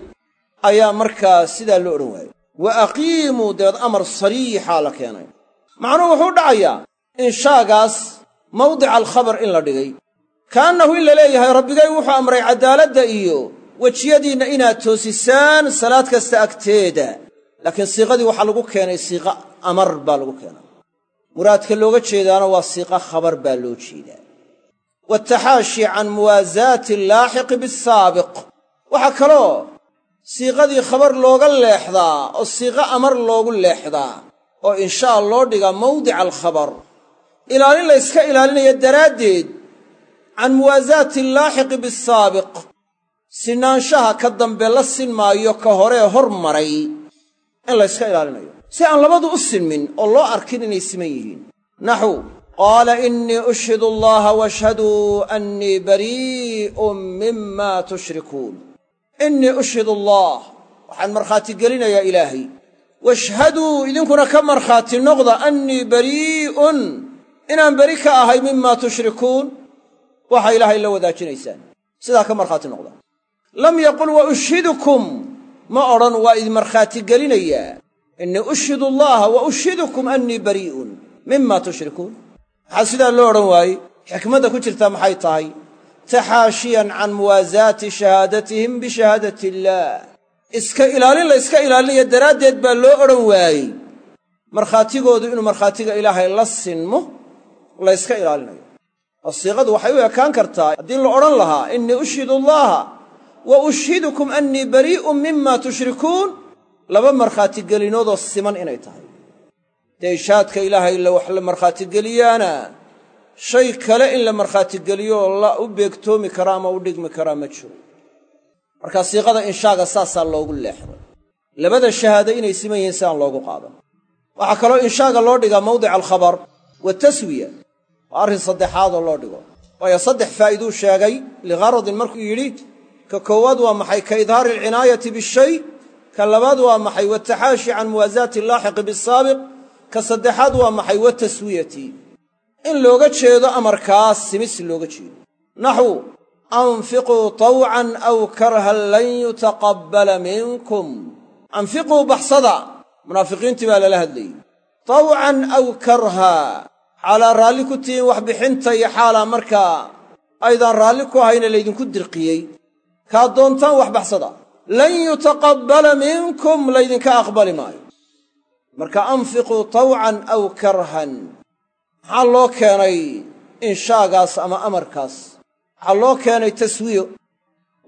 ayaa markaa sidaa loo odhan waayey. Wa aqiimuu dabeed amar sariixaa la keenay. Macnuhu wuxuu dhacayaa inshaagaas mawdica alkhabar in la dhigay. Kaannahu in la leeyahay rabbigay wuxuu amray caddaaladda iyo wejiyadiinna inaad toosisaan salaad kasta agteeda. Laakiin siiqadii waxaa lagu keenay siiqa amar baa lagu keenay muraadka looga jeedaana waa siiqa khabar baa loo jeedaa wataxaashi can muwaasaati allaaxiqi bisaabiq. Waxaa kaloo siiqadii khabar looga leexdaa oo siiqo amar loogu leexdaa oo inshaa loo dhigaa mawdica alkhabar. Ilaalin la yska ilaalinayo daraaddeed can muwaasaati allaaxiqi bisaabiq. Sinaanshaha ka dambe la sin maayo ka horee hor maray. In la ilaalinayo si aan labadu u sinmin oo loo arkin inay siman yihiin. Naxu qaala innii ushhidu allaha washhaduu annii barii'un mima tushrikuun. Innii ushhidu allah waxaan markhaati gelinayaa ilaahay. Washhaduu idinkuna ka markhaati noqda annii barii'un inaan beri ka ahay mima tushrikuun. Waxa ilaahay la wadaajinaysaan. Sidaa ka markhaati noqda. Lam yaqul wa ushhidukum ma odhan waa idin markhaati gelinayaa innii ushhidu allaha wa ushhidukum annii barii'un mima tushrikuun maxaa sidaa loo odhan waayey xikmadda ku jirtaa maxay tahay taxaashiyan can muwaasaati shahaadatihim bishahaadati illaah iska ilaalin la yska ilaalinaya daraaddeed baa loo odhan waayey markhaatigoodu inuu markhaatiga ilaahay la sinmo la yska ilaalinayo oo siiqadu waxay u ekaan kartaa haddii la odhan lahaa innii ushhidu allaha wa ushhidukum annii barii'un mima tushrikuun laba markhaatigeliinoodoo siman inay tahay. Dee ishaadka ilaahay la wax la markhaatigeliyaana shay kale in la markhaatigeliyooo la u beegtoomi karaa ama u dhigmi karaa ma jiro. Markaa siiqada inshaaga saasaa loogu leexday labada shahaado inay siman yihiin si aan loogu qaadan waxaa kaloo inshaaga loo dhigaa mawdica alkhabar wataswiya waa arrin saddexaadoo loo dhigo. Waayo saddex faa'iduu sheegay ligharadin markuu yidhi ka koowaad waa maxay ka idhaari alcinaayati bishay ka labaad waa maxay? Wataxaashi can muwaasaati allaaxiqi bisaabiq. Ka saddexaad waa maxay? Wataswiyati in looga jeedo amarkaas simis looga jeedo. Naxwu anfiquu tawcan aw karhan lan yutaqabbala minkum. Anfiquu baxsada munaafiqiintii baa lala hadlayey tawcan aw karha xaalaa raalli ku tihiin wax bixinta iyo xaalaa markaa aydaan raalli ku ahayna laydinku dirqiyey. Kaa doontaan wax baxsada lan yutaqabbala minkum laydinka aqbali maayo. Marka anfiquu tawcan aw karhan. Maxaa loo keenay inshaagaas ama amarkaas? Waxaa loo keenay taswiyo?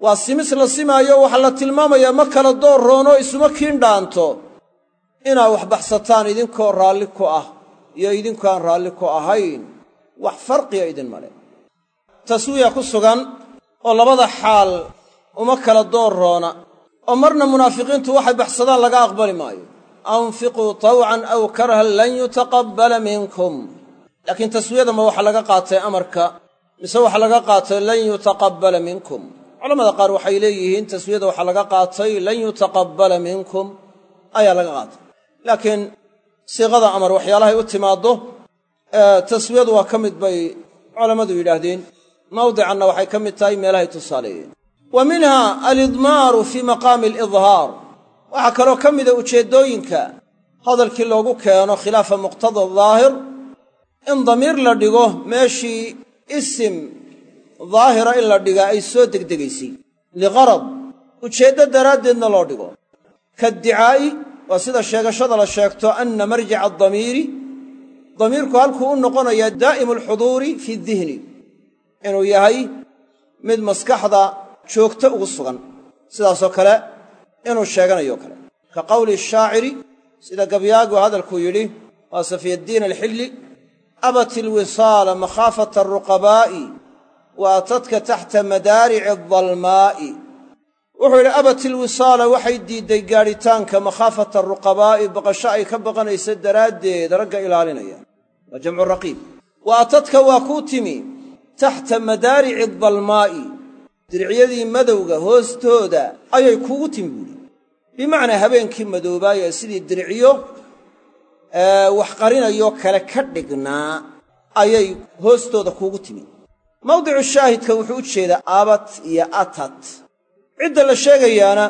Waa simis la simaayo waxaa la tilmaamayaa ma kala door roonoo isuma kiin dhaanto. Inaad wax baxsataan idinkoo raalli ku ah iyo idinkaan raalli ku ahayn wax farqiya idin male. Taswiya ku sugan oo labada xaal uma kala door roona oo marna munaafiqiintu waxay baxsadaan laga aqbali maayo. Anfiquu tawcan aw karhan lan yutaqabbala minkum. Laakiin taswiyada ma waxaa laga qaatay amarka mise waxaa laga qaatay lan yutaqabbala minkum. Culamada qaar waxay leeyihiin taswiyada waxaa laga qaatay lan yutaqabbala minkum ayaa laga qaatay. Laakiin siiqada amar waxyaalahay u timaaddo taswiyadu waa ka mid bay culammadu yidhaahdeen. Mawdicanna waxay ka mid tahay meelahay tusaaleeyeen wa minha alidmaaru fii maqaami alidhaar waxaa kaloo ka mida ujeeddooyinka hadalkii loogu keeno khilaafa muqtada daahir in damiir la dhigo meeshii isim daahira in la dhigaa ay soo degdegaysay. Liqarad ujeeddo daraaddeedna loo dhigo. Kaddicaa'i waa sida sheegashada la sheegto anna marjica adamiiri damiirku halkuu u noqonayaa daa'imu alxuduuri fi dihni inuu yahay mid maskaxda joogto ugu sugan. Sidaasoo kale inuu sheeganayo kale. Ka qowli shaaciri sida gabyaagu hadalkuu yidhi waa safiyaddiin alxilli abat ilwisaala makhaafata aruqabaa'i wa atadka taxta madaarici adalmaa'i wuxuu yidhi abat ilwisaala waxay diidday gaadhitaanka makhaafata aruqabaa'i baqasho ay ka baqanaysa daraaddeed ragga ilaalinaya. Waa jamcu raqiib. Wa atadka waa kuu timi taxta madaarici adalmaa'i diricyadii madowga hoostooda ayay kuugu timi buuhi bimacnaa habeenkii madoobaaya sidii diricyo wax qarinayoo kale ka dhignaa ayay hoostooda kuugu timi. Mawdicu shaahidka wuxuu u jeedaa abat iyo atat cidda la sheegayaana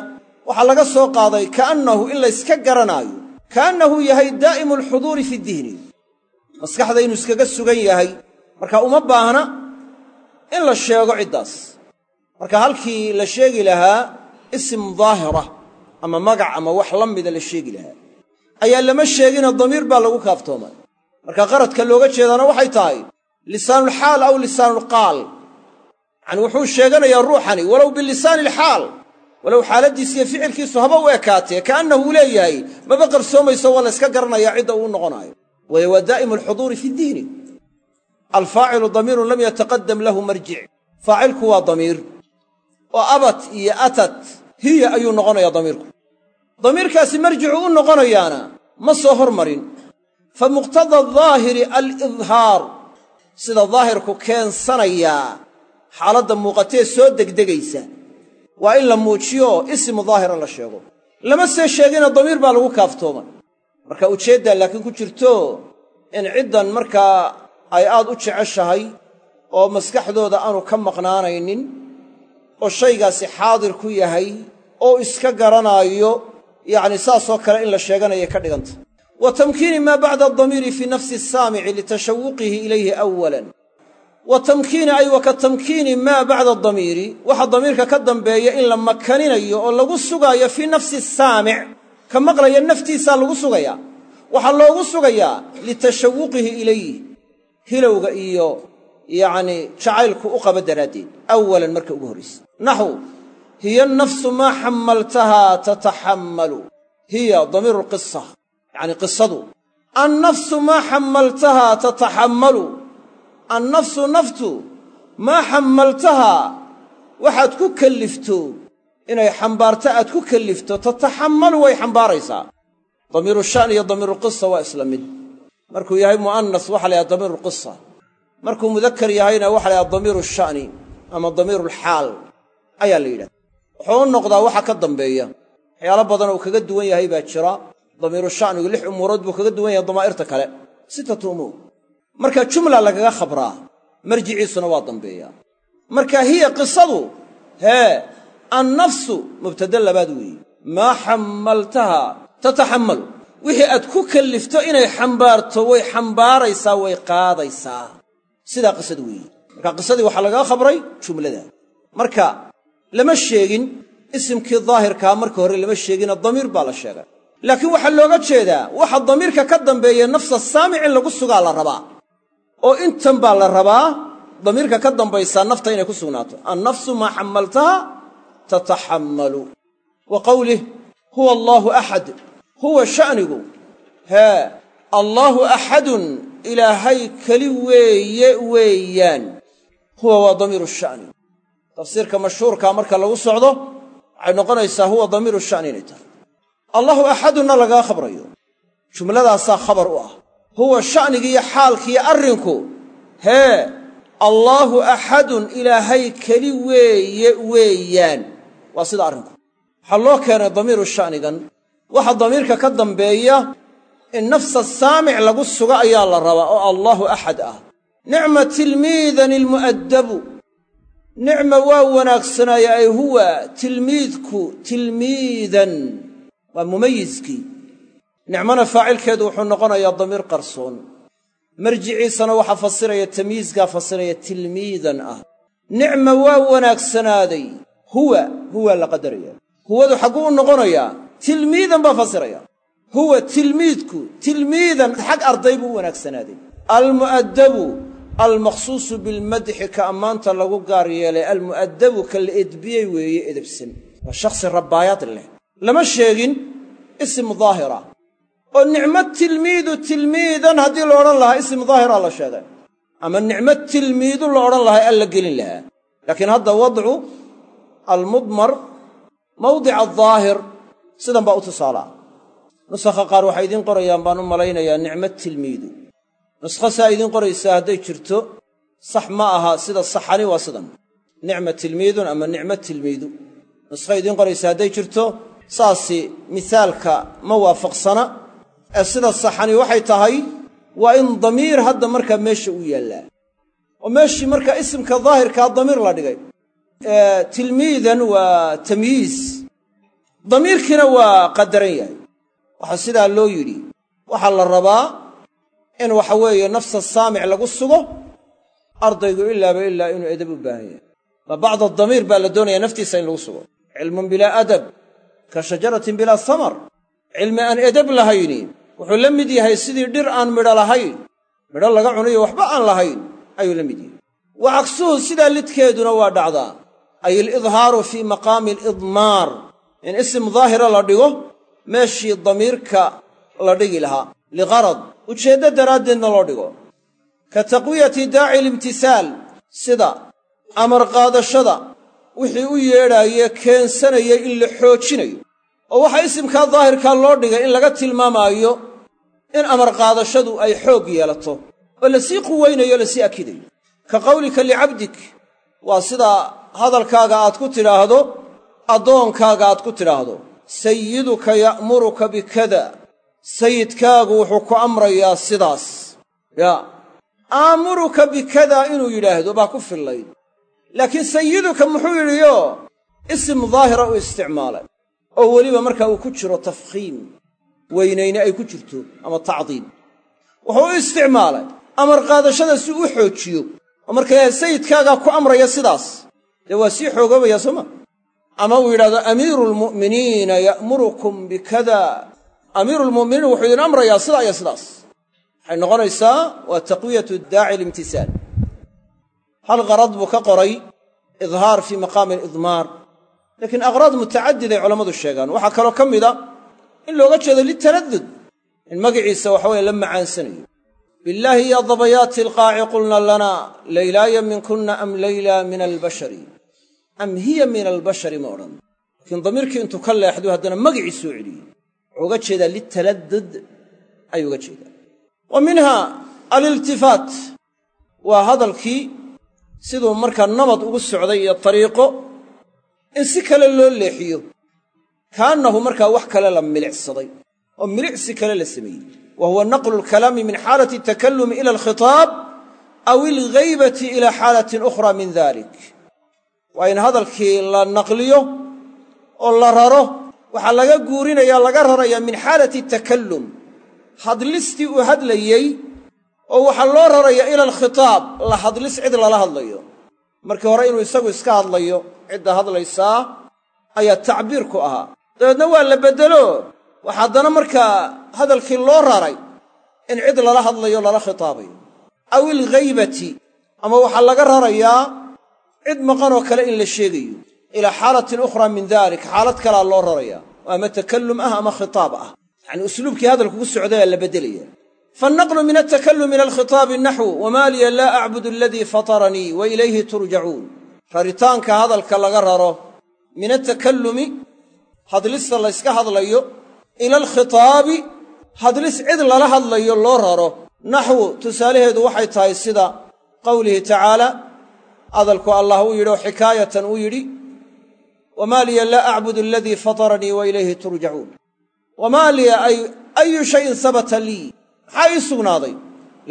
waxaa laga soo qaaday ka'annahu in layska garanaayo ka'annahu yahay daa'imu alxuduuri fi dihni. Maskaxda inuu iskaga sugan yahay marka uma baahna in la sheego ciddaas marka halkii la sheegi lahaa isim daahira ama magac ama wax la mida la sheegi lahaa ayaa lama sheegina damiir baa lagu kaaftoomay. Marka qaradka looga jeedaana waxay tahay lisaanulxaal aw lisaanulqaal yacani wuxuu sheeganayaa ruuxani walow bilisaani alxaal walow xaaladdiis iyo ficilkiisu haba u ekaatee ka'annahu leeyahay maba qarsoomayso waa la yska garanayaa cidda uu noqonaayo waayo waa daa'imu alxuduuri fi ddiini alfaacilu damiirun lam yataqaddam lahu marjic faacilku waa damiir oo abat iyo atat hiya ayuu noqonayaa damiirku. Damiirkaasi marjicu u noqonayaana ma soo hormarin. Fa muqtada daahiri alidhaar sida daahirku keensanayaa xaaladda muuqatee soo degdegaysa waa in la muujiyo ismu daahira la sheego. Lama see sheegina damiir baa lagu kaaftoomay marka ujeeddaa laakiin ku jirto in ciddan markaa ay aad u jeceshahay oo maskaxdooda aanu ka maqnaanaynin oo shaygaasi xaadir ku yahay oo iska garanaayo yacni saasoo kale in la sheeganayay ka dhiganta. Wa tamkiini maa bacda adamiiri fii nafsi asaamici litashawuqihi ilayhi awalan wa tamkiini ay wa ka tamkiini maa bacda adamiiri waxa damiirka ka dambeeya in la makaninayo oo lagu sugaayo fii nafsi asaamic ka maqlaya naftiisaa lagu sugayaa. Waxaa loogu sugayaa litashawuqihi ilayh hilowga iyo yacnii jacaylku u qaba daraaddeed awalan marka ugu horraysa naxw hiya nafsu maa xammaltahaa tataxammalu hiya damiiru lqisa yacni qisadu annafsu maa xammaltahaa tataxammalu annafsu naftu maa xammaltahaa waxaad ku kellifto inay xambaarto aad ku kellifto tataxammalu way xambaaraysaa. Damiiru sha'ni iyo damiirulqisa waa isla mid. Markuu yahay mu'anas waxa la yhaha damiiru lqisa markuu mudakar yahayna waxa la yhaha damiiru sha'ni ama damiirulxaal ayaa la yidhahda wuxuu u noqdaa waxa ka dambeeya. Waxyaalo badan uu kaga duwan yahay baa jira. Damiiru sha'nigu lix umuurood buu kaga duwan yahay damaa'irta kale. Sittatu umuur marka jumla lagaga khabraa marjiciisuna waa dambeeyaa marka hiya qisadu hee annafsu mubtada labaad weeye maa xammaltaha tataxammalu. Wixii aad ku kallifto inay xambaarto way xambaaraysaa way qaadaysaa. Sidaa qisadu weeye marka qisadii waxaa lagaga khabray jumlada. Marka lama sheegin isimkii daahirkaa marka hore lama sheegina damiir baa la sheegay. Laakiin waxaa looga jeedaa waxa damiirka ka dambeeya nafsa saamic in lagu sugaa la rabaa. Oo intan baa la rabaa damiirka ka dambaysaa nafta inay ku sugnaato. Annafsu maa xammaltaha tataxammalu wa qawlih huwa allaahu axad huwa sha'nigu. Hee allaahu axadun ilaahay keli weeye weeyaan. Huwa waa damiiru sha'ni tafsiirka mashhuurkaa marka lagu socdo waxay noqonaysaa huwa damiiru sha'ni inay tahay. Allahu axadunna lagaga khabrayo. Jumladaasaa khabar u ah. Huwa sha'nigiiyo xaalkiiyo arrinku. Hee allaahu axadun ilaahay keli weeye weeyaan. Waa sida arrinku. Waxaa loo keenay damiiru sha'nigan. Waxa damiirka ka dambeeya in nafsa saamic lagu suga ayaa la rabaa oo allaahu axad ah. Nicma tilmiidan ilmu'addabu nicma waa wanaagsanaaye ay huwa tilmiidku tilmiidan waa mumayiskii nicmana faacilkeedu wuxuu noqonayaa damiir qarsoon. Marjiciisana waxaa fasiraya tamyiiskaa fasiraya tilmiidan ah. Nicma waa wanaagsanaaday huwa huwa la qadaraya. Huwadu xagguu u noqonayaa tilmiidan baa fasiraya. Huwa tilmiidku tilmiidan xag arday buu u wanaagsanaaday almu'addabu almaqsuusu bilmadxi ka ammaanta lagu gaar yeelay almu'addabu ka la edbiyey weeye edebsan waa shakhsi rabbaayad leh. Lama sheegin isim daahira. Oo nicmo tilmiidu tilmiidan haddii la odhan lahaa isim daahira la sheegay. Ama nicmo tilmiidu la odhan lahaa alla gelin lahaa. Laakiin hadda wadcu almudmar mawdica adaahir sidan baa u tusaalaa nusakha qaar waxay idiin qorayaan baan u malaynayaa nicmo tilmiidu nuskho saa idiin qoraysaa hadday jirto sax ma aha sida saxani waa sidan. Nicma tilmiidun ama nicmo tilmiidu. Nuskho idiin qoraysaa hadday jirto saasi misaalka ma waafaqsana. Ee sida saxani waxay tahay waa in damiir hadda markaa meesha u yaallaa oo meeshii markaa isimka daahirkaa damiir la dhigay. Tilmiidan waa tamyiis damiirkiina waa qadaran yahay. Waxaa sidaa loo yidhi. Waxaa la rabaa in waxa weeye nafsa saamic lagu sugo ardaygu ilaaba ilaa inuu edab u baahan yahay. Ma bacda damiir baa la doonayaa naftiisa in lagu sugo. Cilmun bilaa adab ka shajaratin bilaa samar. Cilmi aan edab lahayni wuxuu la mid yahay sidii dhir aan midho lahayn. Midho laga cunayo waxba aan lahayn ayuu la mid yahay. Wa cagsuhu sidaa lidkeeduna waa dhacdaa. Ay alidhaaru fii maqaami alidmaar in isim daahira la dhigo meeshii damiirka la dhigi lahaa. Liqarad ujeeddo daraaddeedna loo dhigo. Ka taqwiyati daaci alimtisaal sida amar qaadashada wixii u yeedhaaye keensanaya in la xoojinayo oo waxaa isimkaa daahirkaa loo dhigay in laga tilmaamaayo in amar qaadashadu ay xoog yeelato oo la sii quweynayo la sii akidayo. Ka qawlika licabdik waa sida hadalkaaga aad ku tidhaahdo addoonkaaga aad ku tidhaahdo. Sayiduka ya'muruka bikada sayidkaagu wuxuu ku amrayaa sidaas. Yaa aamuruka bikada inuu yidhaahdo baa ku fillayd laakiin sayiduka muxuu yidhiyo isim daahira u isticmaalay oo weliba markaa uu ku jiro tafkhiim weynayne ay ku jirto ama tacdiim wuxuu u isticmaalay amar qaadashada si u xoojiyo oo marka yahay sayidkaagaa ku amraya sidaas. Dee waa sii xoogoobaya soo ma? Ama uu yidhahdo amiiru lmu'miniina ya'murukum bikada amiiru lmu'miniin wuxuu idin amrayaa sidaa iyo sidaas. Waxay noqonaysaa waa taqwiyatu daaci alimtisaal hal qarad buu ka qoray idhaar fii maqaami alidmaar. Laakiin aqraad mutacadid ay culammadu sheegaan. Waxaa kaloo ka mida in looga jeedo litaladud in magaciisa waxaweye la macaansanayo billaahi ya dabayaati alqaaci qulna lana laylaaya minkunna am layla min albashari. Am hiya min albashari ma odhan. Laakiin damiirkii intuu ka leexdu haddana magicii soo celiyey wuxuu uga jeedaa litaladud ayuu uga jeedaa wa minha aliltifaat. Waa hadalkii siduu markaa nabad ugu socday iyo tariiqo in si kale loo leexiyo. Kaannahu markaa wax kale la milicsaday oo milicsi kale la sameeyey. Wa huwa naqlu alkalaami min xaalati altakallumi ila alkhitaab aw ilghaybati ila xaalatin ukhra min dalik waa in hadalkii la naqliyo oo la raro waxaa laga guurinaya laga rarayaa min xaalati takallum. Hadlistii uu hadlayey oo waxaa loo raraya ila alkhitaab la hadlis cid lala hadlayo. Markii hore inuu isagu iska hadlayo cidda hadlaysaa ayaa tacbiir ku ahaa. Dabeedna waa la beddelo waxa haddana markaa hadalkii loo raray in cid lala hadlayo lala khitaabayo. Aw ilghaybati ama waxaa laga rarayaa cid maqanoo kale in la sheegayo ilaa xaalatin ukhraa min dalik xaalad kalaa loo raraya oo ama takallum ah ama khitaab ah yacanii usluubkii hadalkugu socdayaa la beddelaya faannaqlu min altakallumi ila alkhitaabi naxwu wamaa liya laa acbudu aladii fataranii wa ilayhi turjacuun raritaanka hadalka laga raro min altakallumi hadlista layska hadlayo ila alkhitaabi hadlis cid lala hadlayo loo raro naxwu tusaalaheedu waxay tahay sida qowlihi tacaala hadalku allah uu yidhi oo xikaayatan uu yidhi wamaa liya laa acbudu aladii fataranii wa ilayhi turjacuun wamaa liya ay ayu shayin sabata lii maxaa ii sugnaaday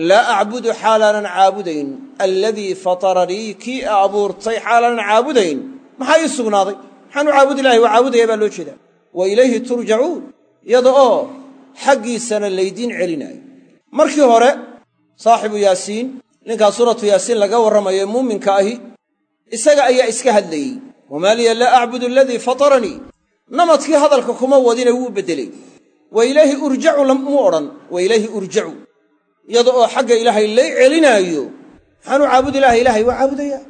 laa acbudu xaalaanan caabudayn alladii fataranii kii abuurtay xaalaanan caabudayn maxaa ii sugnaaday maxaan u caabudi lahay waa caabudaya baa loo jeedaa wa ilayhi turjacuun iyada oo xaggiisana laydiin celinaayo markii hore saaxibu yaasiin ninkaa suuratu yaasiin laga warramayo muuminka ahi isaga ayaa iska hadlayey wamaa liya laa acbudu aladii fataranii namadkii hadalka kuma wadine wuu beddeley wa ilayhi urjacu muu odhan wa ilayhi urjacu iyada oo xagga ilaahay lay celinaayo maxaan u caabudi lahay ilaahay waa caabudayaa.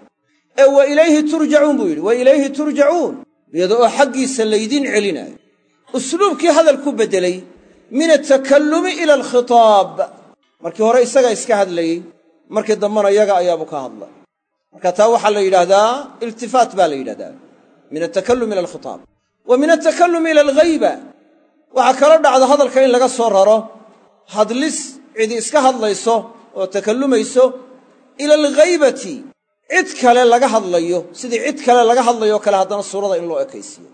Ee wa ilayhi turjacuun buu yidhi wa ilayhi turjacuun iyada oo xaggiisa laydiin celinaayo. Usluubkii hadalku beddelay min altakallumi ila alkhitaab. Markii hore isagaa iska hadlayey markii dambena yaga ayaabu ka hadla marka taa waxaa la yidhaahdaa iltifaat baa la yidhahdaa. Min altakallum ila alkhitaab. Wa min altakallumi ila alghayba. Waxaa kala dhacda hadalka in laga soo raro. Hadlis cidi iska hadlayso oo takallumayso ila alghaybati. Cid kale laga hadlayo sidii cid kale laga hadlayoo kale haddana suurada in loo ekaysiiyo.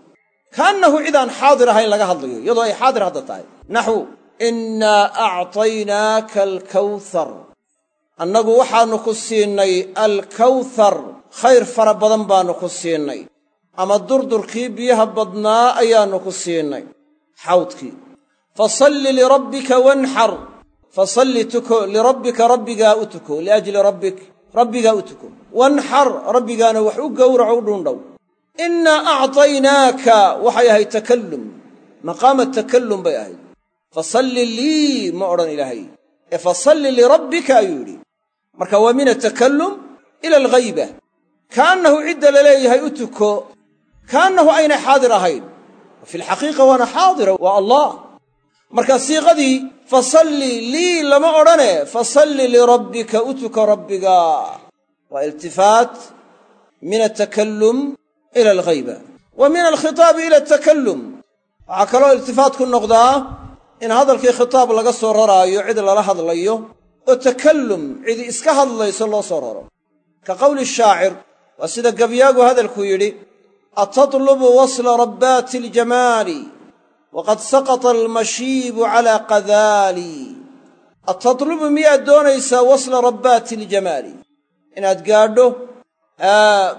Kaannahu cid aan xaadir ahayn laga hadlayo iyadoo ay xaadir hadda tahay. Naxwu innaa actaynaaka alkawthar annagu waxaannu ku siinnay alkawthar khayr fara badan baannu ku siinnay ama durdurkii biyaha badnaa ayaannu ku siinnay xawdkii. Fasalli lirabbika wanxar fasalli tuko lirabbika rabbigaa u tuko. Liajli rabbik rabbigaa u tuko. Wanxar rabbigaana wax u gowraco u dhuundhow innaa actaynaaka waxay ahayd takallum. Maqaama takallum bay ahayd. Fasalli lii ma odhan ilaahay. Ee fasalli lirabbika ayuu yidhi marka waa min atakallum ila alghayba. Kaannahu cidda la leeyahay u tuko kaannahu aynay xaadir ahayn. Wa fi lxaqiiqa waana xaadira waa allah. Marka siiqadii fasalli lii lama odhane fasalli lirabbika u tuko rabbiga. Waa iltifaat min altakallum ila alghayba. Wa min alkhitaabi ila altakallum waxaa kaloo iltifaat ku noqdaa in hadalkii khitaab laga soo raraayo cid lala hadlayo oo takallum cidi iska hadlayso loo soo raro. Ka qowli shaacir waa sida gabyaagu hadalku yidhi atatlubu wasla rabbaati aljamaali waqad saqata almashiibu calaa qadaali. Atatlubu miyaad doonaysaa wasla rabbaati aljamaali inaad gaadho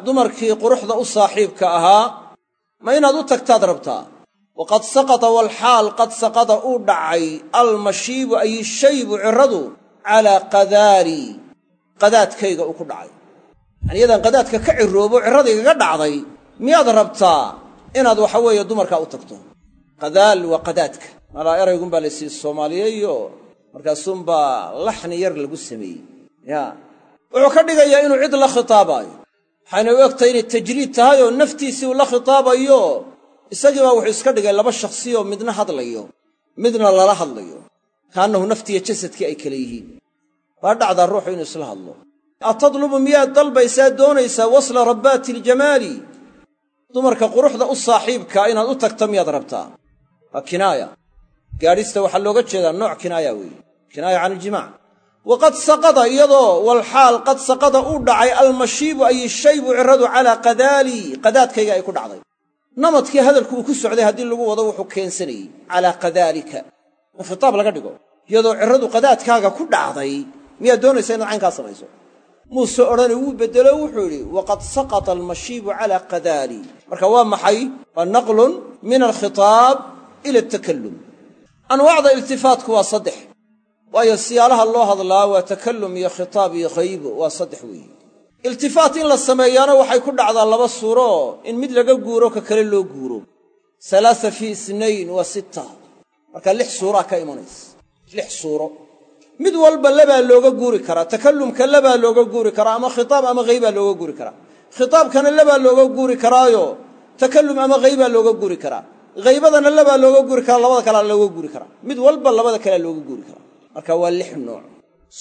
dumarkii quruxda u saaxiibka ahaa ma inaad u tagtaad rabtaa? Waqad saqata walxaal qad saqada uu dhacay almashiibu ay shaybu ciradu calaa qadaali qadaadkayga uu ku dhacay. Yani yadaan qadaadka ka ciroobo ciradaygaga dhacday miyaad rabtaa inaad waxa weeye dumarkaa u tagto? Qadaal waa qadaadka. Malaa eraygunbaa la sii soomaaliyeeyo markaasuunbaa laxni yar lagu sameeyey. Ya wuxuu ka dhigayaa inuu cid la khitaabaayo. Waxayna u egtahay inay tajriid tahay oo naftiisii uu la khitaabayo. Isagii baa wuxuu iska dhigay laba shakhsiyoo midna hadlayo midna lala hadlayo kaannahu naftiiyo jasadkii ay kale yihiin. Baa dhacdaa ruuxu inuu isla hadlo. Atadlubu miyaad dalbaysaa doonaysaa wasla rabbaati aljamaali dumarka quruxda u saaxiibkaa inaad u tagta miyaad rabtaa? Waa kinaaya. Gaadhista waxaa looga jeedaa nooc kinaaya weeye. Kinaaya can iljimaac waqad saqada iyadoo walxaal qad saqada uu dhacay almashiibu ay shaybu ciradu calaa qadaali qadaadkayga ay ku dhacday. Namadkii hadalku uu ku socday haddii lagu wado wuxuu keensanayey calaa qadaalika in khitaab laga dhigo. Iyadoo ciradu qadaadkaaga ku dhacday miyaad doonaysaa inaad caynkaa samayso? Muuse odhane wuu beddelo wuxuu yidhi waqad saqata almashiibu calaa qadaali. Marka waa maxay? Waa naqlun min alkhitaab ila altakallum anwaacda iltifaatku waa saddex waayo siyaalaha loo hadlaa waa takallum iyo khitaab iyo khaybo waa saddex weeye iltifaat in la sameeyaana waxay ku dhacdaa laba suuro in mid laga guuro ka kale loo guuro. Salaasa fii isnayn waa sitta marka lix suuraa ka imanaysa. Lix suuro. Mid walba labaa looga guuri karaa. Takallumka labaa looga guuri karaa ama khitaab ama haybaa looga guuri karaa. Khitaabkana labaa looga guuri karaayo takallum ama haybaa looga guuri karaa. Haybadana labaa looga guuri karaa labada kalea looga guuri karaa. Mid walba labada kalea looga guuri karaa. Marka waa lix nooc.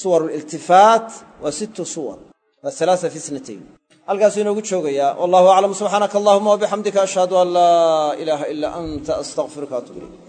Suwar liltifaat waa sittu suwar. Waa alaasa fi snatayn halkaasuu inoogu joogayaa wallahu aclam subxaanaka allahuma wabixamdika ashhadu an laa ilaaha ilaa anta astaqfiruka atub ilayk